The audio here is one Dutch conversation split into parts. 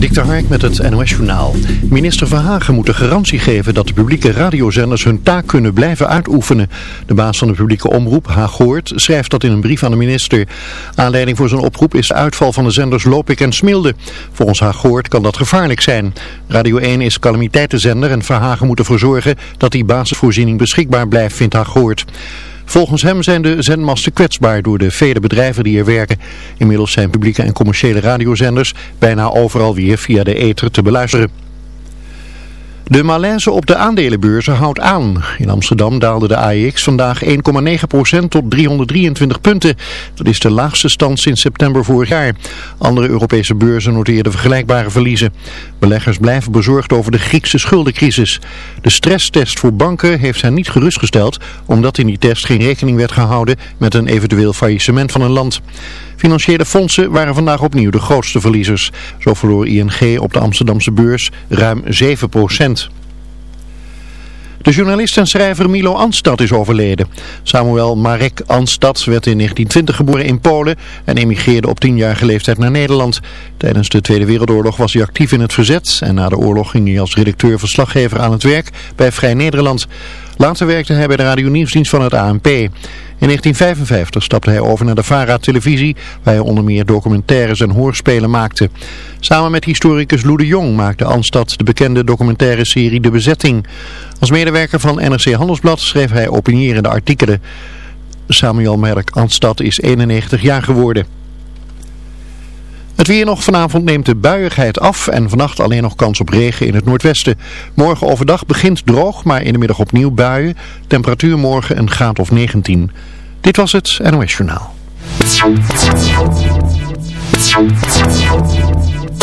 Dik Hark met het NOS Journaal. Minister Verhagen moet de garantie geven dat de publieke radiozenders hun taak kunnen blijven uitoefenen. De baas van de publieke omroep, Haaghoort, schrijft dat in een brief aan de minister. Aanleiding voor zijn oproep is de uitval van de zenders Lopik en Smilde. Volgens Haaghoort kan dat gevaarlijk zijn. Radio 1 is calamiteitenzender en Verhagen moet ervoor zorgen dat die basisvoorziening beschikbaar blijft, vindt Haaghoort. Volgens hem zijn de zendmasten kwetsbaar door de vele bedrijven die er werken. Inmiddels zijn publieke en commerciële radiozenders bijna overal weer via de ether te beluisteren. De malaise op de aandelenbeurzen houdt aan. In Amsterdam daalde de AEX vandaag 1,9% tot 323 punten. Dat is de laagste stand sinds september vorig jaar. Andere Europese beurzen noteerden vergelijkbare verliezen. Beleggers blijven bezorgd over de Griekse schuldencrisis. De stresstest voor banken heeft hen niet gerustgesteld, omdat in die test geen rekening werd gehouden met een eventueel faillissement van een land. Financiële fondsen waren vandaag opnieuw de grootste verliezers. Zo verloor ING op de Amsterdamse beurs ruim 7% De journalist en schrijver Milo Anstad is overleden. Samuel Marek Anstad werd in 1920 geboren in Polen en emigreerde op tienjarige leeftijd naar Nederland. Tijdens de Tweede Wereldoorlog was hij actief in het verzet en na de oorlog ging hij als redacteur-verslaggever aan het werk bij Vrij Nederland. Later werkte hij bij de radionieuwsdienst van het ANP. In 1955 stapte hij over naar de VARA-televisie, waar hij onder meer documentaires en hoorspelen maakte. Samen met historicus Lou de Jong maakte Anstad de bekende documentaire serie De Bezetting. Als medewerker van NRC Handelsblad schreef hij opinierende artikelen. Samuel Merk Anstad is 91 jaar geworden. Het weer nog vanavond neemt de buiigheid af en vannacht alleen nog kans op regen in het noordwesten. Morgen overdag begint droog, maar in de middag opnieuw buien. Temperatuur morgen een graad of 19. Dit was het NOS Journaal.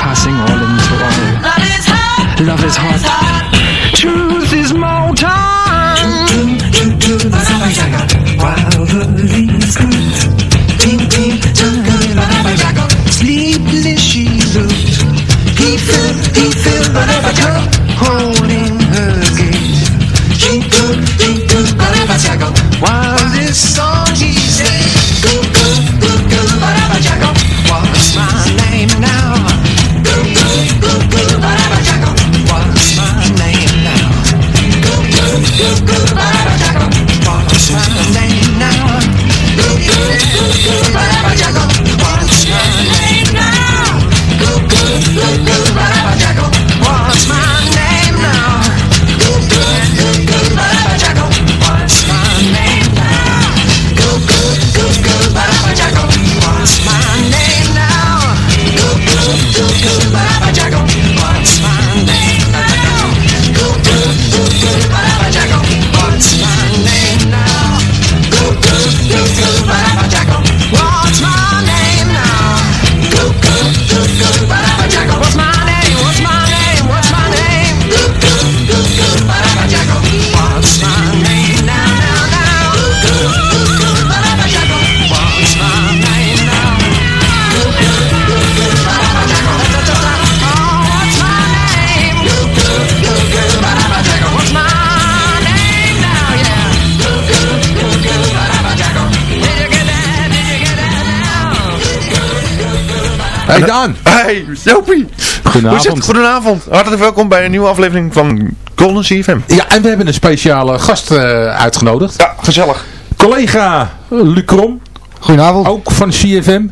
passing all into all. Love is hot. Love is hot. Hey Daan. Hey, Jopie. Goedenavond. Hoe is het? Goedenavond. Hartelijk welkom bij een nieuwe aflevering van Golden CFM. Ja, en we hebben een speciale gast uh, uitgenodigd. Ja, gezellig. Collega Luc Krom. Goedenavond. Ook van CFM.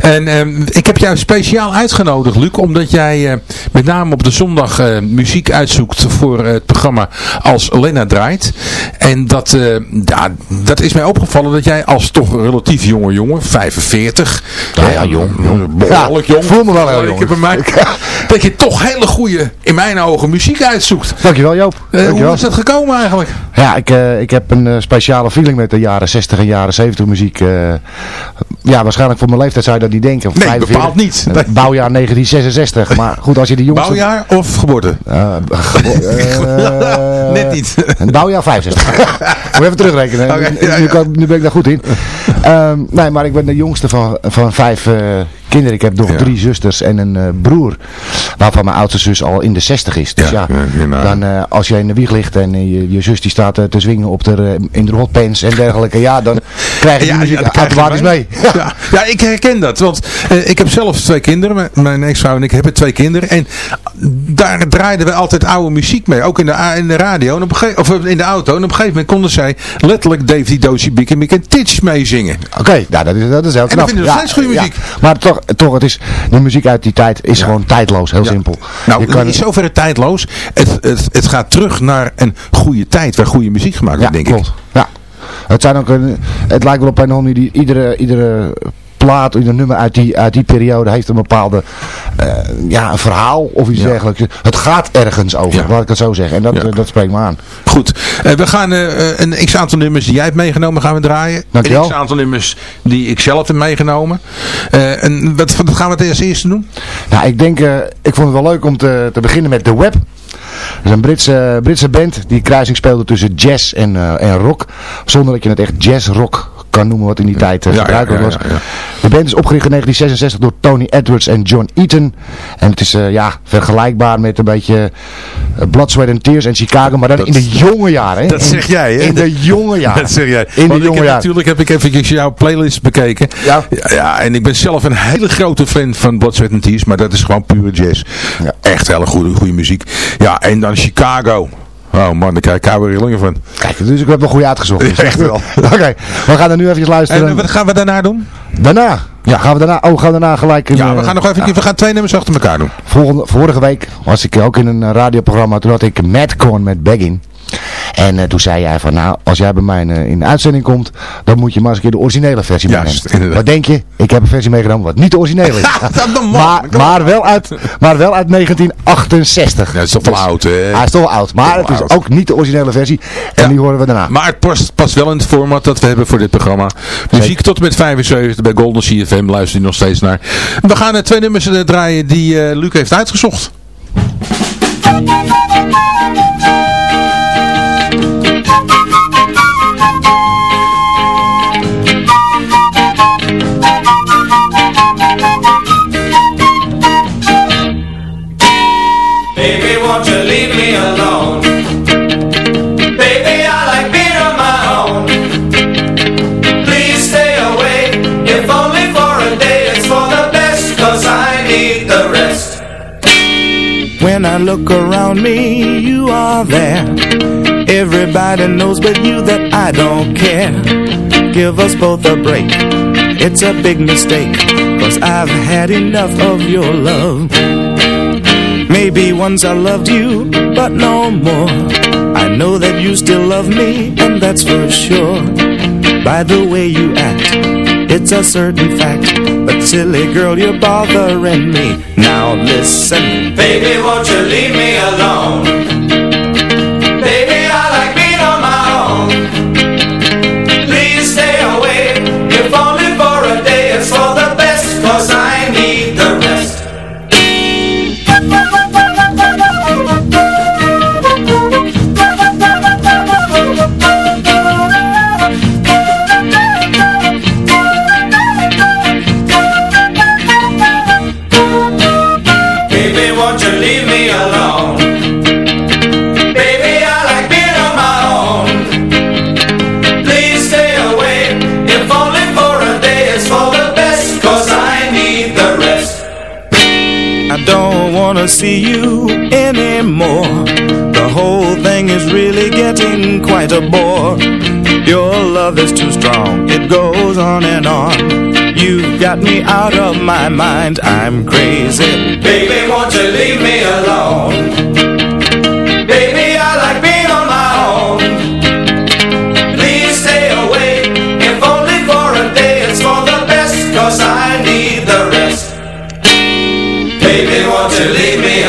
En uh, ik heb jou speciaal uitgenodigd, Luc, omdat jij uh, met name op de zondag uh, muziek uitzoekt voor het programma Als Lena Draait. En dat, ja, dat is mij opgevallen dat jij als toch relatief jonge jongen, 45. Ja, ja jong. jong. Behoorlijk ja, jong. voel me wel heel jong. Ik heb mij, dat je toch hele goede, in mijn ogen, muziek uitzoekt. Dankjewel Joop. Dankjewel. Hoe is dat gekomen eigenlijk? Ja, ik, ik heb een speciale feeling met de jaren 60 en jaren 70 muziek. Ja, waarschijnlijk voor mijn leeftijd zou je dat niet denken. Nee, 45. bepaald niet. Bouwjaar 1966. Maar goed, als je de jongste... Bouwjaar of geboorte? Uh, gebo uh, Net niet. Bouwjaar 65. Moet even terugrekenen. Okay, ja, ja. Nu, nu, ben ik daar goed in. Um, nee, maar ik ben de jongste van, van vijf uh, kinderen. Ik heb nog ja. drie zusters en een broer. Waarvan mijn oudste zus al in de 60 is. Dus ja, ja dan uh, als jij in de wieg ligt en je, je zus die staat te zwingen op de, in de hotpants en dergelijke. Ja, dan krijg je die muziek automatisch mee. Ja. ja, ik herken dat. Want ik heb zelf twee kinderen. Mijn ex-vrouw en ik hebben twee kinderen. En daar draaiden we altijd oude muziek mee. Ook in de, in de radio. En op een of in de auto. En op een gegeven moment konden zij letterlijk Davy Dozy Big en Mick en Titch meezingen. Oké, okay, nou, dat is, dat is heel knap. En dat vinden we ja, steeds goede muziek. Ja. Maar toch, toch, het is, de muziek uit die tijd is ja. gewoon tijdloos. Heel simpel. Nou, je kan... het is zover tijdloos. Het, het, het gaat terug naar een goede tijd waar goede muziek gemaakt wordt, denk klopt. ik. Ja, het zijn ook een, het lijkt wel op een manier die iedere, iedere plaat, ieder nummer uit die, uit die periode heeft een bepaalde uh, ja, een verhaal of iets ja. dergelijks. Het gaat ergens over, ja. laat ik het zo zeggen. En dat, ja. uh, dat spreekt me aan. Goed, uh, we gaan een x-aantal nummers die jij hebt meegenomen gaan we draaien. Dankjewel. Een x-aantal nummers die ik zelf heb meegenomen. en wat, wat gaan we het als eerste doen? Nou, ik denk, ik vond het wel leuk om te, te beginnen met The Web. Dat is een Britse, Britse band die kruising speelde tussen jazz en, en rock. Zonder dat je het echt jazz-rock kan noemen wat in die tijd uh, ja, ja, was. De band is opgericht in 1966 door Tony Edwards en John Eaton. En het is uh, ja, vergelijkbaar met een beetje uh, Blood, Sweat and Tears en Chicago, maar dan dat, in de jonge jaren. Hè? Dat in, zeg jij, hè? In de jonge jaren. Dat zeg jij. In de jonge jaren. Natuurlijk heb ik eventjes jouw playlist bekeken. Ja. ja. En ik ben zelf een hele grote fan van Blood, Sweat and Tears, maar dat is gewoon pure jazz. Ja. Echt hele goede, goede muziek. Ja, en dan Chicago. Oh man, daar krijg ik koude rillingen van. Kijk, dus ik heb nog goed uitgezocht. Dus. Echt wel. Oké, okay, we gaan er nu even luisteren. En wat gaan we daarna doen? Daarna? Ja, gaan we daarna, oh, gaan we daarna gelijk... In, ja, we gaan nog even, ja. we gaan twee nummers achter elkaar doen. Volgende, vorige week was ik ook in een radioprogramma, toen had ik Madcorn met Begging. En uh, toen zei jij van, nou, als jij bij mij uh, in de uitzending komt, dan moet je maar eens een keer de originele versie Juist, meenemen. Wat denk je? Ik heb een versie meegenomen wat niet de originele is. maar, maar, wel uit, maar wel uit 1968. Ja, dat is toch wel dus, oud, hè? Hij is toch wel oud, maar het is oud. ook niet de originele versie. En ja. die horen we daarna. Maar het past, past wel in het format dat we hebben voor dit programma. Muziek Zeker. tot en met 75 bij Golden CFM, luister je nog steeds naar. We gaan uh, twee nummers draaien die Luc heeft uitgezocht. When I look around me, you are there. Everybody knows but you that I don't care. Give us both a break. It's a big mistake, cause I've had enough of your love. Maybe once I loved you, but no more. I know that you still love me, and that's for sure. By the way you act, it's a certain fact. But silly girl, you're bothering me. Now listen, baby, won't you leave me alone? See you anymore. The whole thing is really getting quite a bore. Your love is too strong, it goes on and on. You've got me out of my mind, I'm crazy. Baby, won't you leave me alone?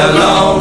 Alone?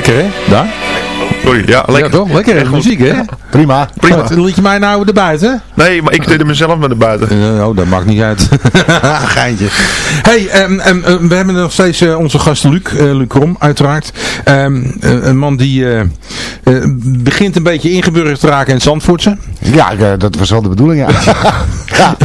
Lekker hè? Daar? Sorry, ja, lekker. Ja toch? Lekker hè? Muziek hè? Prima. Prima. Liet je mij nou erbuiten? Nee, maar ik deed mezelf met de buiten. Uh, oh, dat maakt niet uit. Geintje. hey, ehm, ehm, ehm, we hebben nog steeds eh, onze gast Luc, eh, Luc Rom, uiteraard. Ehm, eh, een man die eh, eh, begint een beetje ingeburgerd te raken in Zandvoortse. Ja, dat was wel de bedoeling, ja. ja.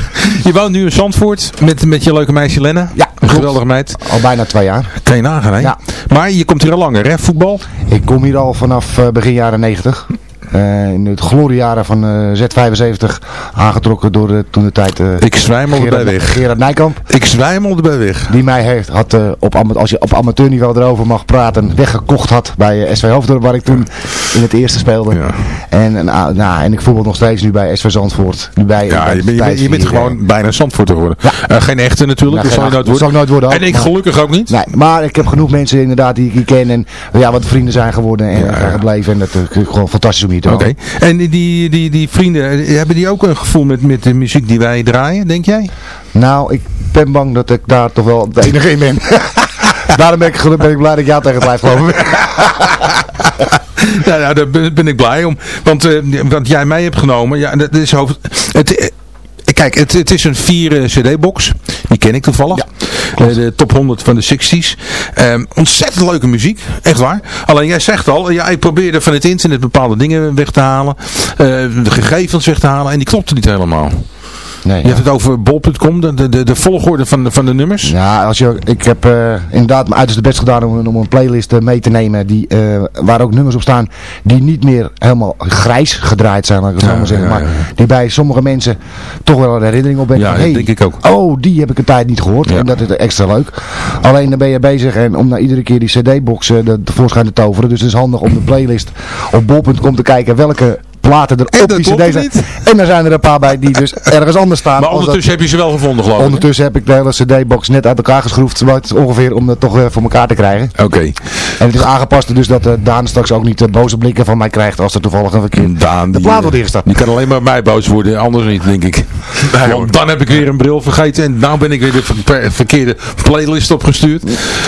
Je woont nu in Zandvoort met, met je leuke meisje Lenne. Ja, Een geweldige meid. Al bijna twee jaar. Kan je nagaan, hè? Ja. Maar je komt hier al langer, hè? Voetbal? Ik kom hier al vanaf eh, begin jaren 90. Eh, in het gloriejaren van eh, Z75 aangetrokken door de, toen de tijd eh, Ik zwijmelde bij weg. Gerard Nijkamp. Ik zwijmelde bij weg. Die mij heeft, had, eh, op, als je op amateurniveau erover mag praten, weggekocht had bij eh, SV Hoofddorp, waar ik toen in het eerste speelde. Ja. En, en, ah, nou, en ik voetbal nog steeds nu bij SV Zandvoort. Nu bij, Ja, bij je, bent- je, bent- je bent tijdsvier, gewoon bijna Zandvoort geworden. Eh, geen echte natuurlijk, Nou, dat zal nooit zal ik nooit worden ook, En ik gelukkig ook niet. Nee, maar ik heb genoeg mensen inderdaad die ik ken en ja, wat vrienden zijn geworden en zijn gebleven. En dat is gewoon fantastisch om hier Oké. En die, die, die, die vrienden, eh, hebben die ook een gevoel met, met de muziek die wij draaien, denk jij? Nou, ik ben bang dat ik daar toch wel de enige in ben. Daarom ben ik, ben ik blij dat ik jou tegen blijf geloven. nou, nou, daar ben, ben ik blij om. Want eh, wat jij mij hebt genomen, ja, dat is hoofd... Het, eh, Kijk, het, het is een vier eh, cd-box. Die ken ik toevallig. de top 100 van de 60s. Ehm, ontzettend leuke muziek, echt waar. Alleen jij zegt al, ja, ik probeerde van het internet bepaalde dingen weg te halen. de gegevens weg te halen en die klopten niet helemaal. Nee, je hebt het over bol.com, de, de, de volgorde van de, van de nummers? Ja, als je, ik heb uh, inderdaad mijn uiterste best gedaan om, om een playlist uh, mee te nemen die, uh, waar ook nummers op staan die niet meer helemaal grijs gedraaid zijn, laat ik het zo maar zeggen. maar die bij sommige mensen toch wel een herinnering op hebben. Ja, hey, denk ik ook. Oh, die heb ik een tijd niet gehoord. En dat is extra leuk. Alleen dan ben je bezig en om naar iedere keer die cd-box uh, tevoorschijn te toveren. Dus het is handig om de playlist op bol.com te kijken welke platen er op die cd's. En er zijn er een paar bij die dus ergens anders staan. Maar ondertussen heb je ze wel gevonden geloof ik. Ondertussen heb ik de hele cd-box net uit elkaar geschroefd. Ongeveer om het toch uh, voor elkaar te krijgen. Oké. En het is aangepast dus dat uh, Daan straks ook niet uh, boze blikken van mij krijgt als er toevallig een verkeer Daan, de plaat wordt ingestapt. Die kan alleen maar mij boos worden, anders niet denk ik. Want dan heb ik weer een bril vergeten en nou ben ik weer de verkeerde playlist opgestuurd.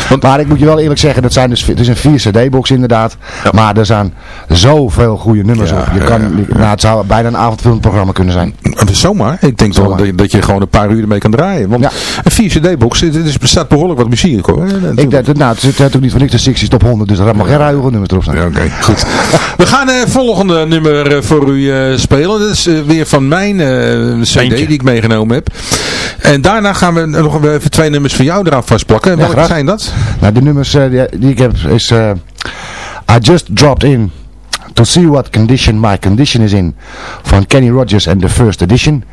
Want... Maar ik moet je wel eerlijk zeggen, dat zijn dus, het is een 4 cd-box inderdaad. Maar er zijn zoveel goede nummers op. Je kan, nou, het zou bijna een avondvullend programma kunnen zijn. Zomaar. Ik denk toch dat, dat, je gewoon een paar uur ermee kan draaien. Want een 4 cd-box, er bestaat behoorlijk wat muziek hoor. Ik denk, nou, het zit natuurlijk niet van niks de 60 top 100, dus daar mag geen ruige nummers erop staan. Ja, Oké, goed. We gaan het uh, volgende nummer uh, voor u uh, spelen. Dat is weer van mijn cd Eentje. die ik meegenomen heb. En daarna gaan we nog even twee nummers van jou eraan vastplakken. Welke zijn dat? Nou, de nummers die, die, ik heb is I Just Dropped In To See What Condition My Condition Is In van Kenny Rogers en The First Edition.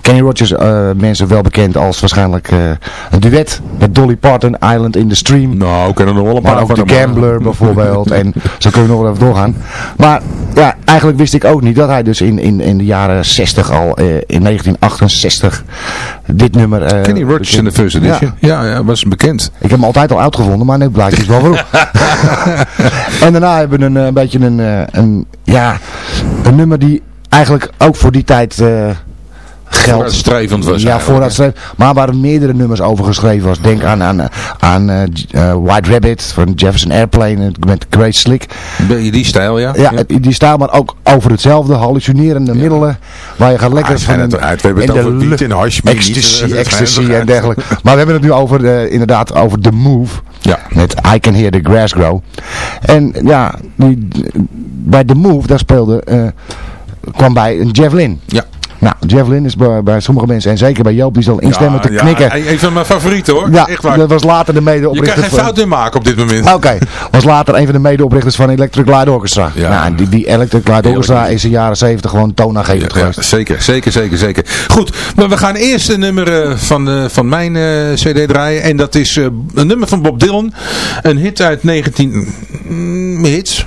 Kenny Rogers, uh, mensen wel bekend als waarschijnlijk uh, een duet met Dolly Parton, Island in the Stream. Nou, we kunnen nog wel een paar Maar ook The Gambler bijvoorbeeld en zo kunnen we nog wel even doorgaan. Maar ja, eigenlijk wist ik ook niet dat hij dus in, in, in de jaren 60 al, uh, in 1968, dit nummer... Kenny Rogers in The First Edition, ja. ja, ja, was bekend. Ik heb hem altijd al uitgevonden, maar nu blijkt dus wel waarom. en daarna hebben we een, een beetje een, een, ja, een nummer die eigenlijk ook voor die tijd geld. Vooruitstrevend was Ja, vooruitstrevend. Maar waar meerdere nummers over geschreven was. Denk aan, aan, aan uh, White Rabbit van Jefferson Airplane met Grace Slick. Die stijl, ja? Ja, die stijl, maar ook over hetzelfde. Hallucinerende ja. middelen. Waar je gaat lekker van het uit. We hebben het over wiet en hash. Ecstasy, ecstasy en dergelijke. Maar we hebben het nu over, de, inderdaad, over The Move. Ja. Met I Can Hear the Grass Grow. En ja, die, bij The Move, daar speelde... Uh, kwam bij een Jeff Lynne. Ja. Nou, Javelin is bij, bij, sommige mensen, en zeker bij Joop, die zal instemmen ja, te knikken. Ja, een van mijn favorieten hoor. Ja, Echt waar. dat was later de medeoprichter. Je kan geen fout in maken op dit moment. Oké, okay. was later een van de medeoprichters van Electric Light Orchestra. Ja. Nou, die, die Electric Light Orchestra is in de jaren 70 gewoon toonaangevend geweest. Zeker, zeker, zeker, zeker. Goed, maar we gaan eerst een nummer uh, van, uh, van mijn uh, cd draaien. En dat is een nummer van Bob Dylan. Een hit uit 19... Mm, hits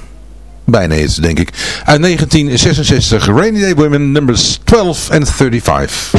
bijna hits denk ik. Uit 1966, Rainy Day Women, numbers 12 en 35.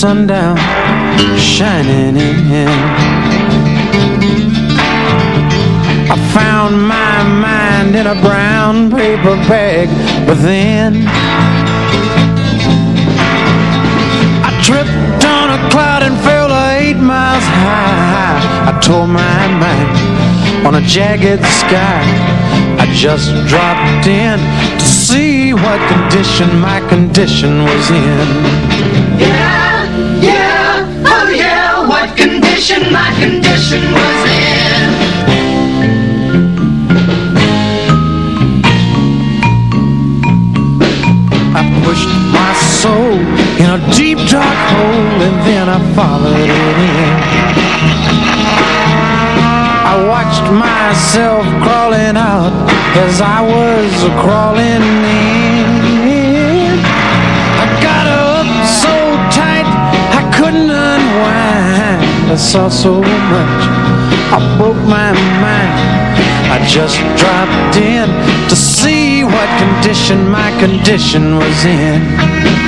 Sundown shining in. I found my mind in a brown paper bag, but then I tripped on a cloud and fell eight miles high. I tore my mind on a jagged sky. I just dropped in to see what condition my condition was in. Yeah condition my condition was in. I pushed my soul in a deep dark hole and then I followed it in. I watched myself crawling out as I was crawling in. I got up so tight I couldn't unwind. I saw so much I broke my mind. I just dropped in To see what condition my condition was in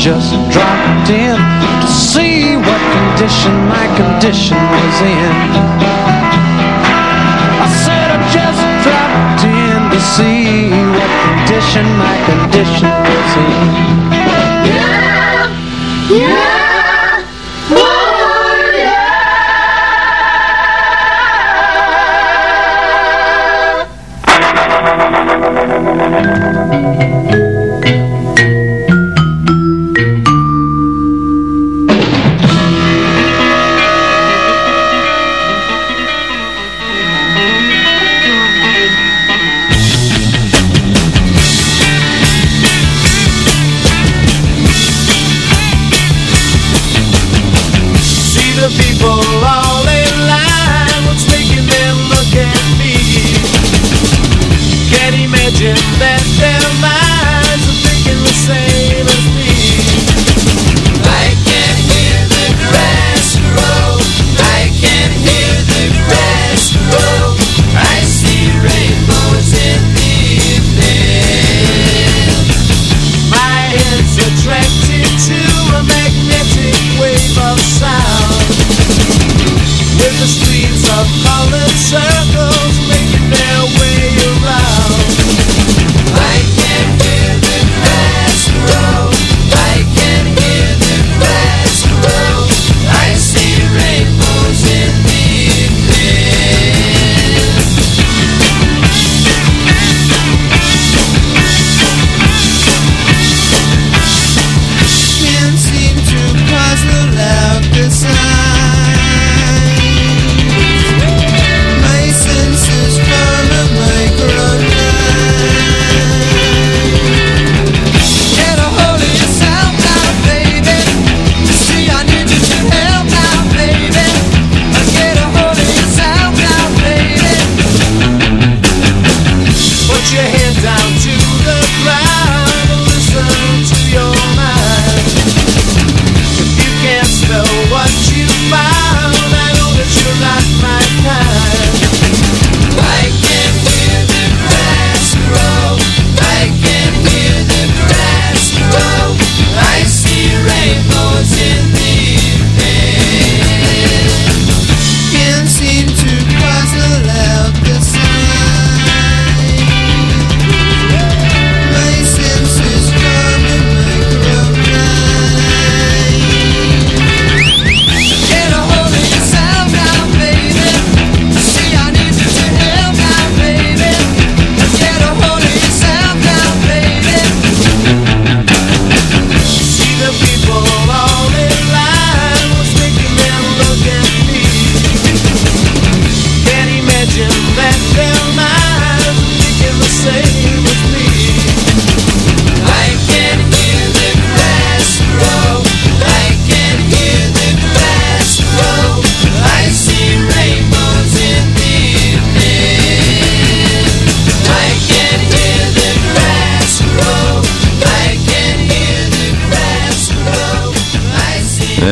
just dropped in to see what condition my condition was in. I said I just dropped in to see what condition my condition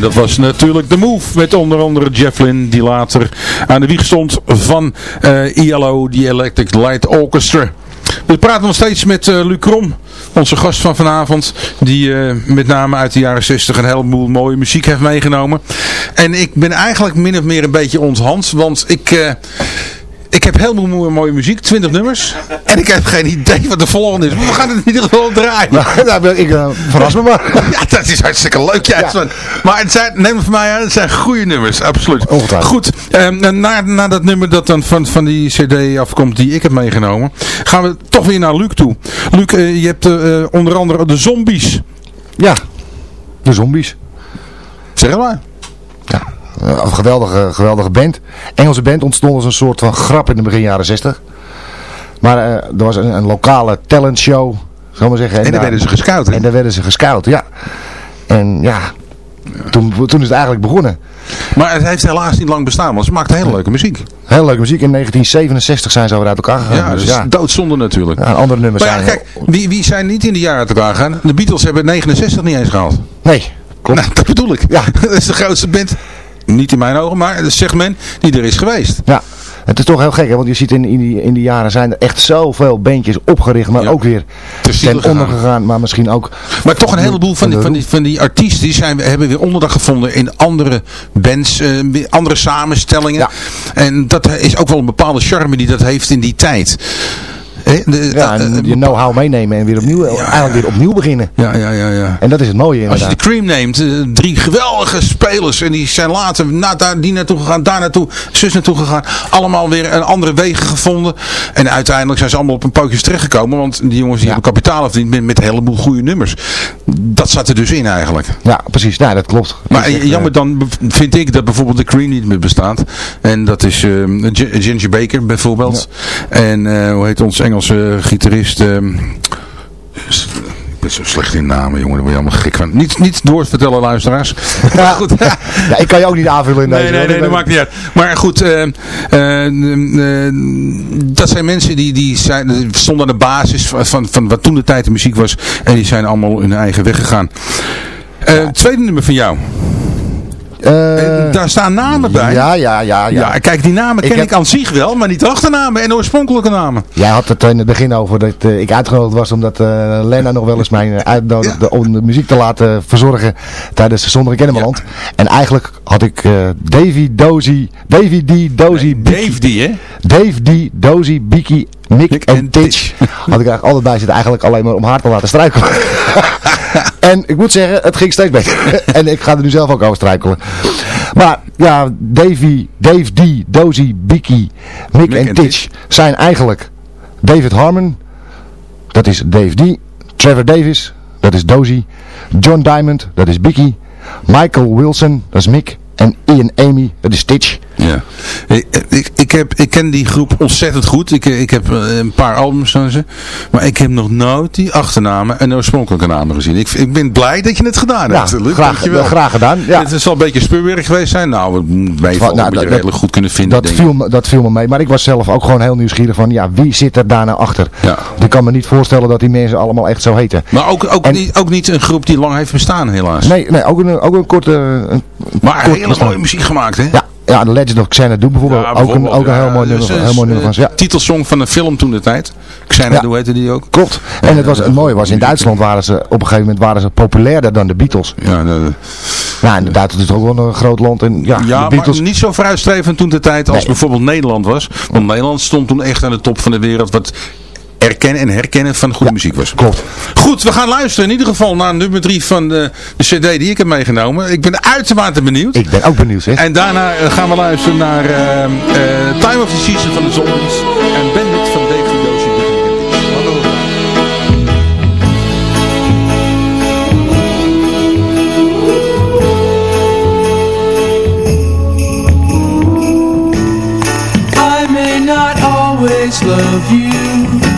dat was natuurlijk de move met onder andere Jeff Lynne, die later aan de wieg stond van uh, ILO, die Electric Light Orchestra. We praten nog steeds met uh, Luc Krom, onze gast van vanavond. Die uh, met name uit de jaren 60 een heleboel mooie muziek heeft meegenomen. En ik ben eigenlijk min of meer een beetje onthand. Want ik... ik heb heel veel mooie muziek, 20 nummers. En ik heb geen idee wat de volgende is. Maar we gaan het in ieder geval draaien. Nou, ik uh, verras me maar. ja, dat is hartstikke leuk. Ja. ja. Maar het zijn, neem het van mij aan, het zijn goede nummers. Absoluut. Goed, um, na, na dat nummer dat dan van, van die cd afkomt die ik heb meegenomen. Gaan we toch weer naar Luc toe. Luc, uh, je hebt uh, onder andere de zombies. Ja, de zombies. Zeg maar. Ja, een geweldige, geweldige band. Engelse band ontstond als een soort van grap in de begin jaren 60. Maar uh, er was een, een lokale talentshow, zal maar zeggen. En, en daar werden ze gescout. En daar werden ze gescout, ja. En ja, toen, toen is het eigenlijk begonnen. Maar het heeft helaas niet lang bestaan, want ze maakten hele leuke muziek. Hele leuke muziek. In 1967 zijn ze alweer uit elkaar gegaan. Ja, dus, dus ja. doodzonde natuurlijk. Ja, andere nummers maar ja, zijn... kijk, wie, wie zijn niet in de jaren uit elkaar gegaan? De Beatles hebben 69 niet eens gehaald. Nee, klopt. Nou, dat bedoel ik. Ja. dat is de grootste band niet in mijn ogen, maar het segment die er is geweest. Ja, het is toch heel gek, hè? want je ziet in, in, die, in die jaren zijn er echt zoveel bandjes opgericht, maar ja. ook weer ten onder gegaan, maar misschien ook... Maar toch een heleboel van, die, van, die, van die artiesten die zijn, hebben weer onderdak gevonden in andere bands, uh, andere samenstellingen. Ja. En dat is ook wel een bepaalde charme die dat heeft in die tijd. De, ja, en je know-how meenemen en weer opnieuw, ja, eigenlijk weer opnieuw beginnen. Ja, ja, ja, ja. En dat is het mooie inderdaad. Als je de Cream neemt, drie geweldige spelers en die zijn later na, daar, die naartoe gegaan, daar naartoe, zus naartoe gegaan. Allemaal weer een andere wegen gevonden. En uiteindelijk zijn ze allemaal op een pootjes terechtgekomen, want die jongens die hebben kapitaal verdiend met, met een heleboel goede nummers. Dat zat er dus in eigenlijk. Ja, precies. Nou, dat klopt. Maar echt, jammer dan vind ik dat bijvoorbeeld de Cream niet meer bestaat. En dat is uh, Ginger Baker bijvoorbeeld. En uh, hoe heet ons Engelse gitarist... Um, ik ben zo slecht in namen, jongen. Daar word je allemaal gek van. Niet, niet doorvertellen, luisteraars. Ja, goed. ja, ik kan je ook niet aanvullen in nee, deze. Nee, nee, dat maakt niet uit. Maar goed, uh, uh, uh, dat zijn mensen die, die zijn, stonden aan de basis van, van, van wat toen de tijd de muziek was. En die zijn allemaal hun eigen weg gegaan. Ja. Tweede nummer van jou. Uh, daar staan namen bij. Ja, ja, ja. ja. ja kijk, die namen ken ik, heb... ik aan zich wel, maar niet de achternamen en de oorspronkelijke namen. Jij had het in het begin over dat uh, ik uitgenodigd was omdat uh, Lena nog wel eens mij uitnodigde ja. om de muziek te laten verzorgen tijdens de Zonder Kennemerland. Ja. En eigenlijk had ik Davy Dozy, Davy D. Dozy, nee, Dave D, hè? Dave D. Dozy, Biki, Mick en Titch. Had ik eigenlijk altijd bij zitten, eigenlijk alleen maar om haar te laten struikelen. en ik moet zeggen, het ging steeds beter. en ik ga er nu zelf ook over struikelen. Maar ja, Davy, Dave D, Dozy, Biki, Mick, en, Titch zijn eigenlijk David Harmon, dat is Dave D, Trevor Davis, dat is Dozy, John Diamond, dat is Biki, Michael Wilson, dat is Mick en Ian Amy, dat is Stitch. Ja, ik, ik, ik, heb, ik ken die groep ontzettend goed. Ik, ik heb een paar albums van ze. Maar ik heb nog nooit die achternamen en de oorspronkelijke namen gezien. Ik, ik ben blij dat je het gedaan ja, hebt. Luc. Graag, Dankjewel. graag gedaan. Ja. Het zal een beetje speurwerk geweest zijn. Nou, wij nou, nou, dat, redelijk goed kunnen vinden. Dat viel, me, dat viel me mee. Maar ik was zelf ook gewoon heel nieuwsgierig van, ja, wie zit er daar nou achter? Ja. Ik kan me niet voorstellen dat die mensen allemaal echt zo heten. Maar ook, ook, en, niet, ook niet een groep die lang heeft bestaan, helaas. Nee, nee ook, een, ook een korte... Een, maar kort hele mooie muziek gemaakt, hè? Ja. Ja, The Legend of Xanadu bijvoorbeeld. Ja, bijvoorbeeld ook, een, ook een heel mooi nummer, dus, heel mooi nummer van ze. Ja. Titelsong van een film toen de tijd. Xanadu heette die ook. Klopt. En het, was, het mooie was, in Duitsland waren ze op een gegeven moment waren ze populairder dan de Beatles. Ja, de, ja en Duitsland is ook wel een groot land. En, ja, ja Beatles... maar niet zo vooruitstrevend toen de tijd als nee. bijvoorbeeld Nederland was. Want Nederland stond toen echt aan de top van de wereld. Wat erkennen en herkennen van goede ja, muziek was. Klopt. Goed, we gaan luisteren in ieder geval naar nummer 3 van de, de cd die ik heb meegenomen. Ik ben uitermate benieuwd. Ik ben ook benieuwd, hè. En daarna gaan we luisteren naar uh, uh, Time of the Season van de Zombies en Bandit van Dave Doosje. always love you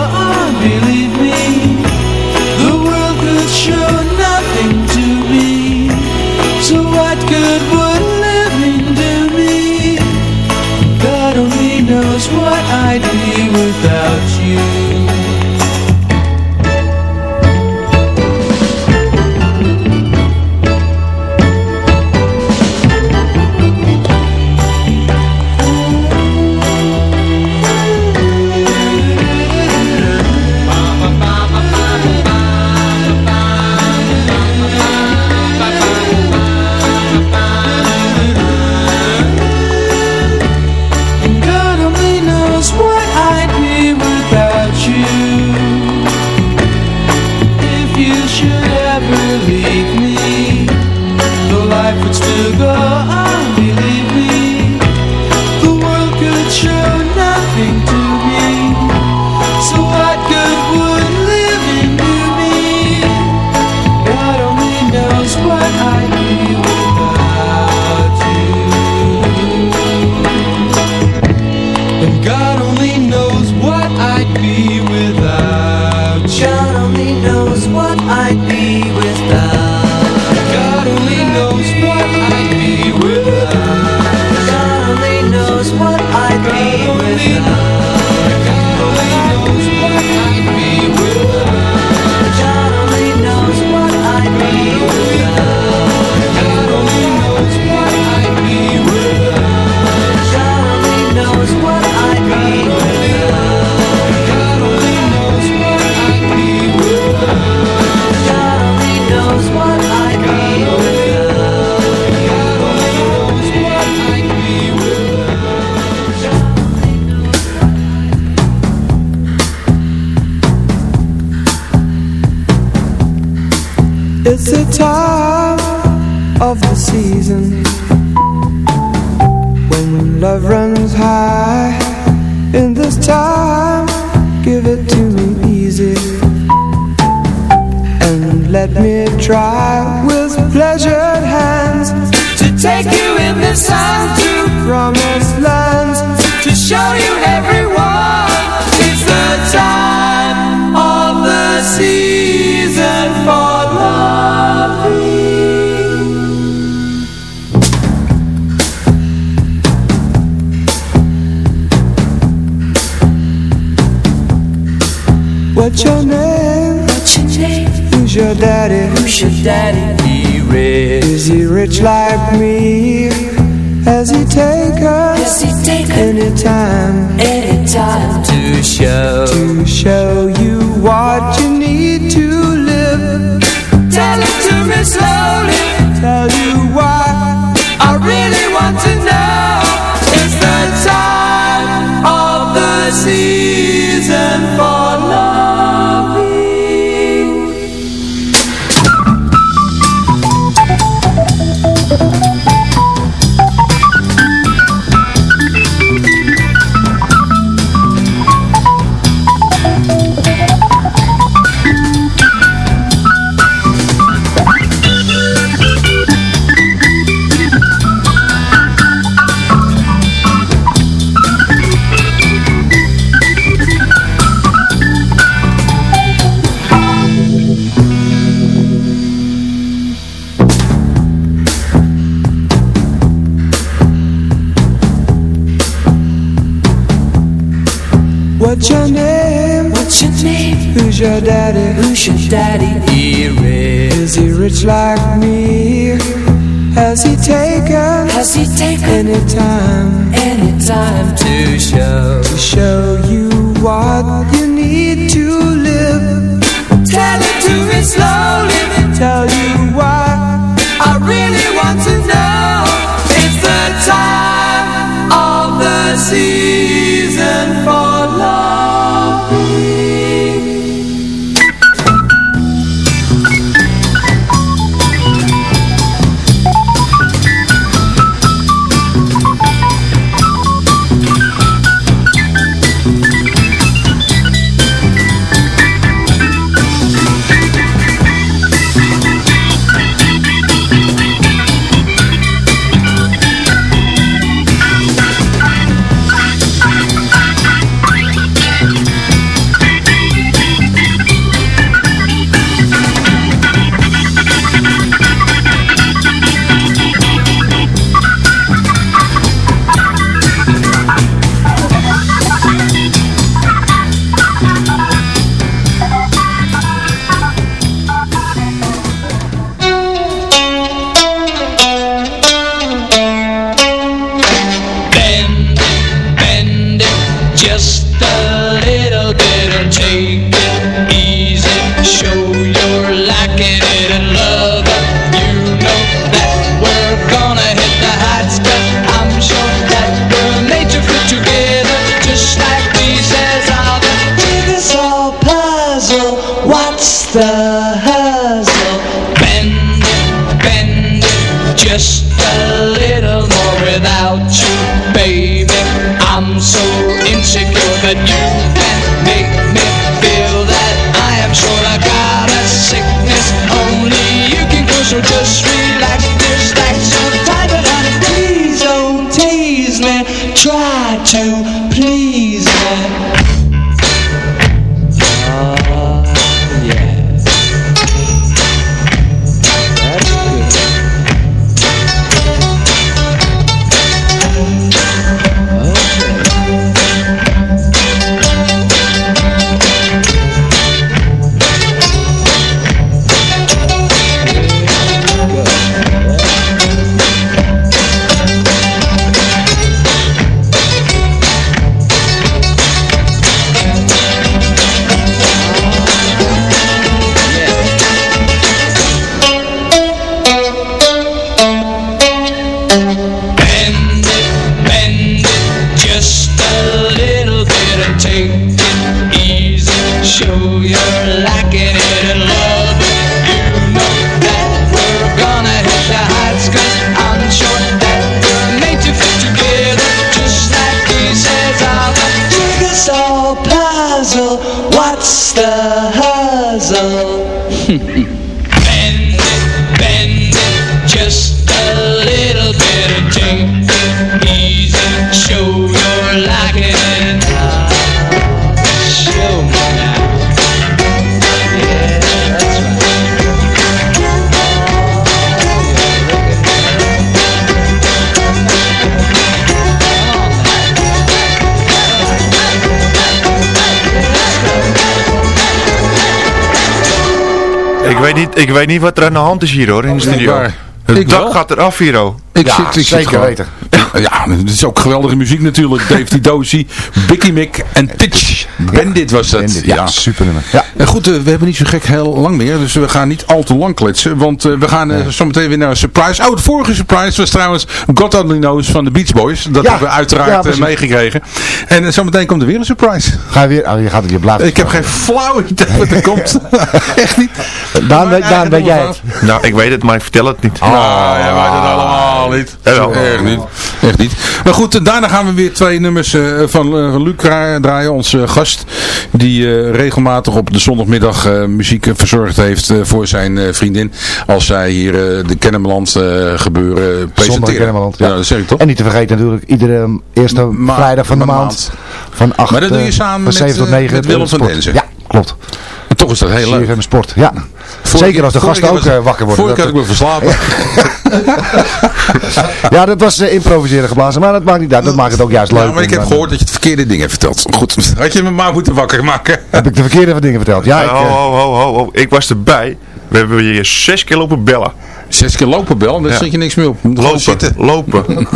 you. vacation, Daddy. Here is. Is he rich like me? Has he taken? Has he taken any time? Any time to show to show you what you deep. Ik weet, niet, wat er aan de hand is hier hoor, in de studio. Het dak gaat eraf hier hoor. Ik Ja, zit, ik zit zeker gewoon- weten. Ja, het is ook geweldige muziek natuurlijk. Dave Tidosi, Bicky Mick en Titch. Bandit was dat. Bandit, ja, super nummer. Ja. En goed, eh, we hebben niet zo gek heel lang meer, dus we gaan niet al te lang kletsen. Want eh, we gaan eh, zometeen weer naar een surprise. Oh, de vorige surprise was trouwens God Only Knows van de Beach Boys. Dat Ja, hebben we uiteraard meegekregen. En zometeen komt er weer een surprise. Ga je weer, oh, je gaat het je blijven. Ik heb geen flauw idee wat er komt. Echt niet. Daan, weet, eigen Daan, weet jij het? Nou, ik weet het, maar ik vertel het niet. Ah, ja, wij dat allemaal niet. Echt niet. Echt niet. Maar goed, daarna gaan we weer twee nummers eh, van, eh, van Luc dra- draaien. Onze gast die eh, regelmatig op de zondagmiddag eh, muziek eh, verzorgd heeft eh, voor zijn eh, vriendin. Als zij hier eh, de Kennemerland eh, gebeuren presenteren. Kennemerland, ja. ja. dat zeg ik toch? En niet te vergeten natuurlijk, iedere um, eerste Ma- vrijdag van de ma- maand. Van 8 Maar dat doe je eh, samen met, 7 tot eh, 9. met Willem van. Denzen. Ja, klopt. Toch is dat heel leuk. CFM Sport, ja. Zeker als de gasten ook was- eh, wakker worden. Vorige keer had ik Dat- me verslapen. ja, dat was eh, improviseren geblazen, maar dat maakt niet uit. Dat maakt het ook juist leuk. Ja, maar ik heb dan, gehoord dat je het verkeerde ding hebt verteld. Goed, had je me maar moeten wakker maken. Heb ik de verkeerde dingen verteld? Ja, ik, ho, eh, ho, ho, ho, ho. Ik was erbij. We hebben hier zes keer lopen bellen. Zes keer lopen bel, en daar Ja. zit je niks meer op. Je Lopen, zitten. lopen.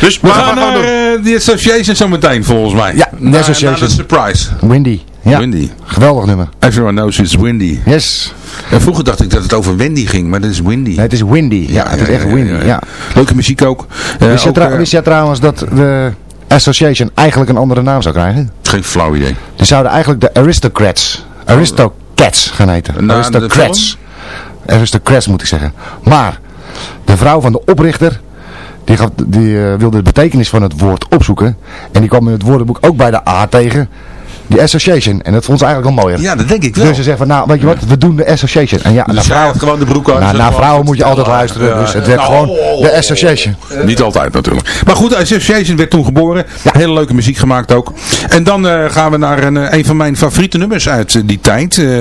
dus We maar, gaan naar we eh, die Association zo meteen volgens mij. Ja, de Association. de surprise. Windy. Ja, Windy. geweldig nummer. Everyone knows it's windy. Yes. En vroeger dacht ik dat het over Wendy ging, maar dat is windy. Nee, het is windy. Ja, het is echt windy. Ja. Leuke muziek ook. Eh, Wist, je ook, eh, wist jij trouwens dat de Association eigenlijk een andere naam zou krijgen? geen flauw idee. Die zouden eigenlijk de Aristocrats, Aristocats gaan heten. Na Aristocrats. Aristocrats moet ik zeggen. Maar de vrouw van de oprichter, die, gaf, die eh, wilde de betekenis van het woord opzoeken. En die kwam in het woordenboek ook bij de A tegen. Die association. En dat vond ze eigenlijk wel mooier. Ja, dat denk ik wel. Dus ze zeggen van, nou, weet je wat, we doen de association. En ja, Dus naar zij vrouwen, gewoon de broek aan. nou, naar had vrouwen moet je altijd luisteren. Ja, dus het werd ja. gewoon de association. Niet altijd natuurlijk. Maar goed, Association werd toen geboren. Hele leuke muziek gemaakt ook. En dan eh, gaan we naar een, eh, een van mijn favoriete nummers uit eh, die tijd. eh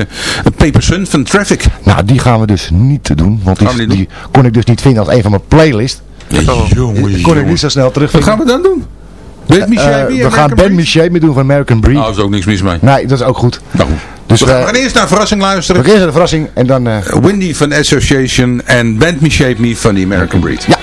Paper Sun van Traffic. Nou, die gaan we dus niet doen. Want die, die kon ik dus niet vinden als een van mijn playlist. jongen, Die kon ik niet zo snel terug Wat gaan we dan doen? Ben Eh, weer? we gaan Ben Miché mee doen van American Breed. Nou, is ook niks mis mee. Nee, dat is ook goed. Nou goed. Dus we we, gaan eerst naar een verrassing we luisteren. beginnen de verrassing en dan... eh, Windy van Association en Band Me Shape Me van The American Breed. Ja.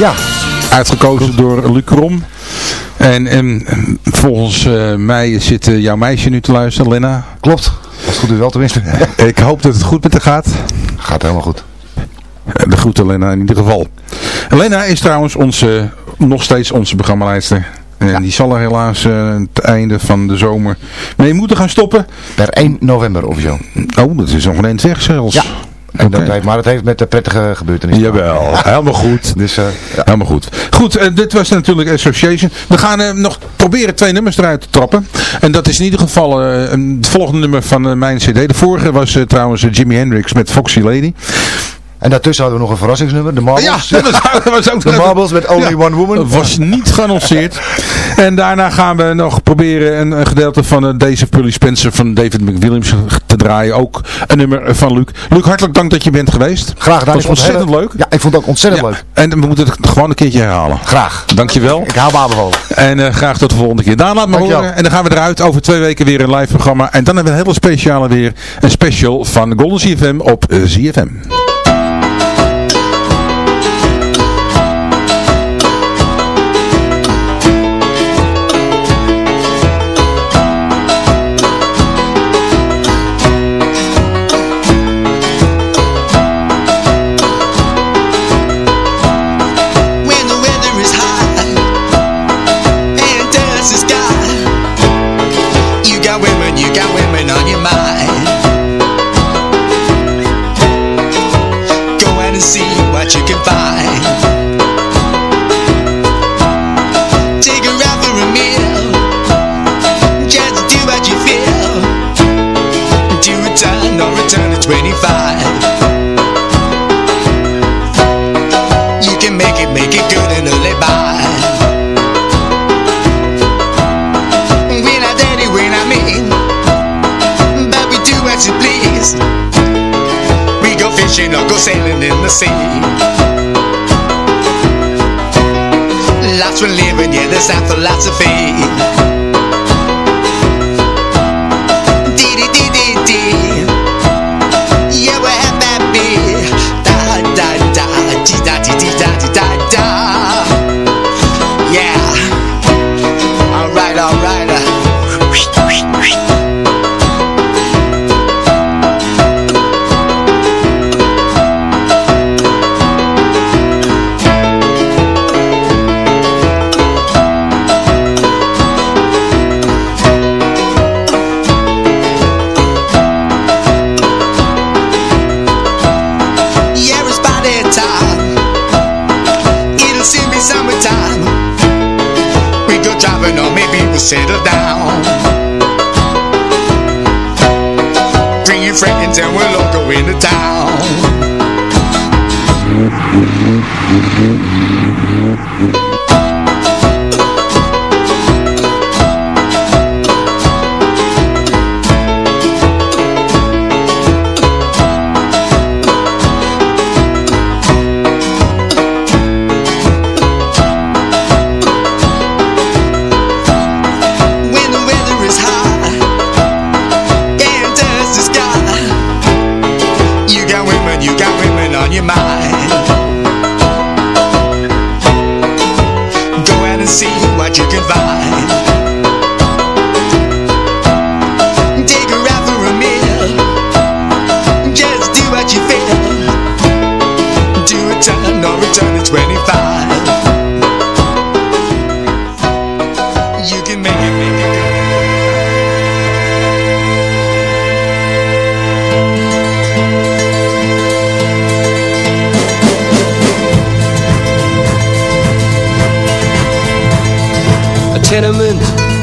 Ja. Uitgekozen door Luc Rom. En, en volgens uh, mij zit uh, jouw meisje nu te luisteren, Lena. Klopt. Als het goed is wel tenminste. Ik hoop dat het goed met haar gaat. Gaat helemaal goed. De groeten Lena in ieder geval. Lena is trouwens onze, nog steeds onze programmaleidster. En die zal er helaas uh, het einde van de zomer mee moeten gaan stoppen. Per 1 november officieel. Oh, dat is nog een eind weg zelfs. Ja. En dat heeft, maar het heeft met de prettige gebeurtenissen. Jawel, helemaal goed. dus, uh, ja. Helemaal goed. Goed, uh, dit was natuurlijk Association. We gaan uh, nog proberen twee nummers eruit te trappen. En dat is in ieder geval het volgende nummer van mijn cd. De vorige was trouwens Jimi Hendrix met Foxy Lady. En daartussen hadden we nog een verrassingsnummer, de Marbles. Ja, dat was ook de Marbles met Only One Woman. Dat was niet geannonceerd. en daarna gaan we nog proberen een, een gedeelte van uh, of Pully Spencer van David McWilliams te draaien. Ook een nummer van Luc. Luc, hartelijk dank dat je bent geweest. Graag gedaan. Dat was ontzettend hele... leuk. Ja, ik vond het ook ontzettend ja. leuk. En we moeten het gewoon een keertje herhalen. Graag. Dankjewel. Ik haal me aanbevolen. En uh, graag tot de volgende keer. Daan, laat me horen. En dan gaan we eruit over twee weken weer een live programma. En dan hebben we een hele speciale weer. Een special van Golden CFM op uh, ZFM. Bring your friends and we'll all go into town.